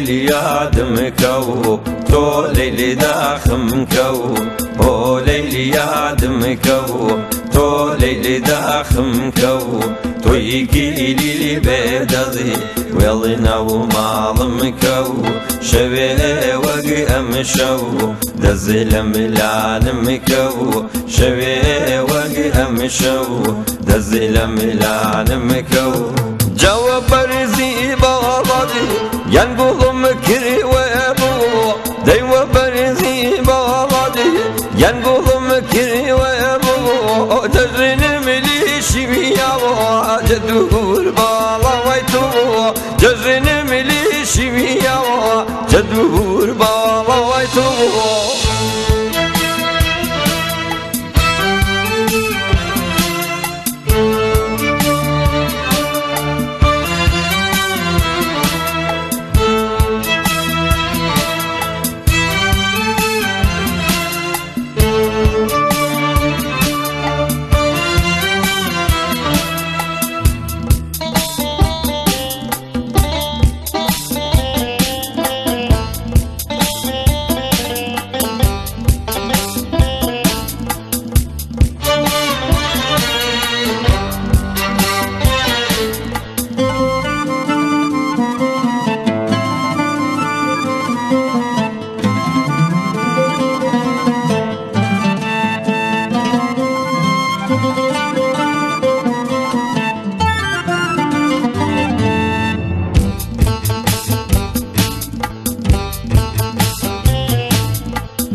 یادم کەو تۆ لەیلی داخم کەو بۆ لەیلی یادم کەو تۆ لەیلی داخم کەو تۆی گیلی بێدەڵی وێڵی ناو ماڵم کەو شەوێ وەگ ئەم شەو دەزی لە ملانم وەگ ئەم شەو دەزی لە ملانم جەوە بەرزی باڵی یەنگوڵم کری وێبوو دەیوە بەرزی باڵی یەنگوڵم کری وێبوو دەژێنە ملیشی بیاوە جەدوور باڵەوەی تو جەژێنە ملیشی بیاوە جەدوور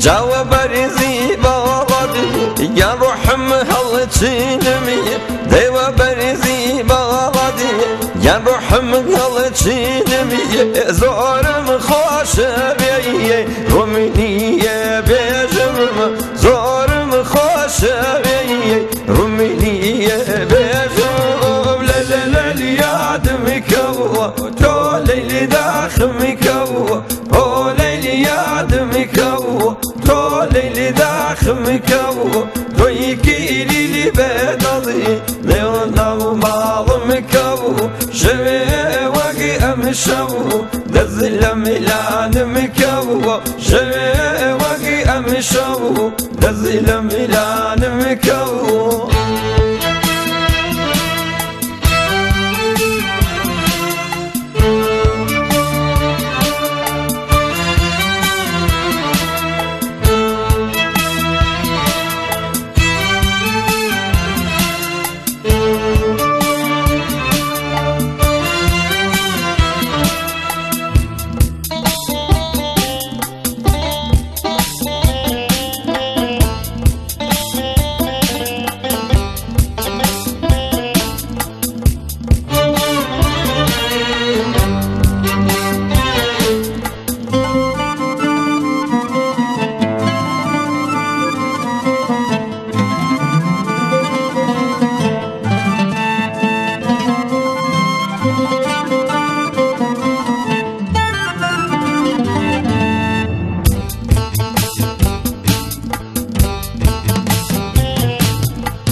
جاوە بەرزی باڵادی یا ڕحم هەڵچینمی دەیوە بەرزی باڵادی یا ڕحم هەڵچینمی زۆرم خۆشە بێیە ڕومینیە بێژم زۆرم خۆشە بێیە ڕومینیە بێژم لە لە لە بێدەڵی لێوە ناو ماڵم کەوە شەوێ وەگی ئەم شەو دەزی لە میلانم کەوە شەوێ وەگی ئەم شەو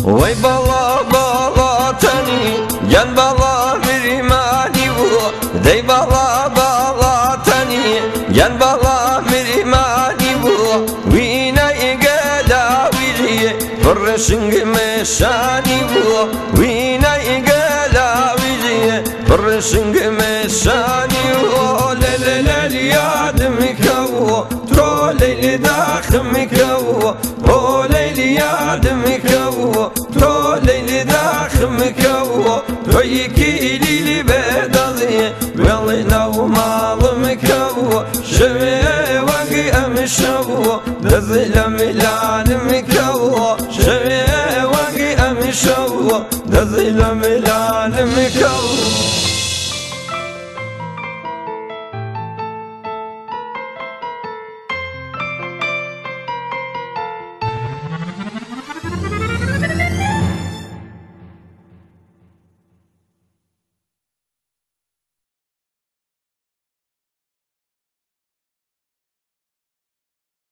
دەزی لە میلانم کەوە وەی بەڵا باڵاتەنی یان بەڵا مریمانی بوو دەی بەڵا باڵاتەنی یان بەڵا مریمانی بوو وینای گەلاویریە پڕشنگ مێشانی بوو وینای گەلاویریە پڕشنگ مێشانی بوو لە لە لە یادمی کەوە تۆ لەیلی داخمی کەوە ئۆ لەو ماڵمکەوە شوێ وەگی ئەمیشەوە دەزی لە میلانمکەوە شوێ وەگی ئەمیشەوە دەزی لە میلانمکەوە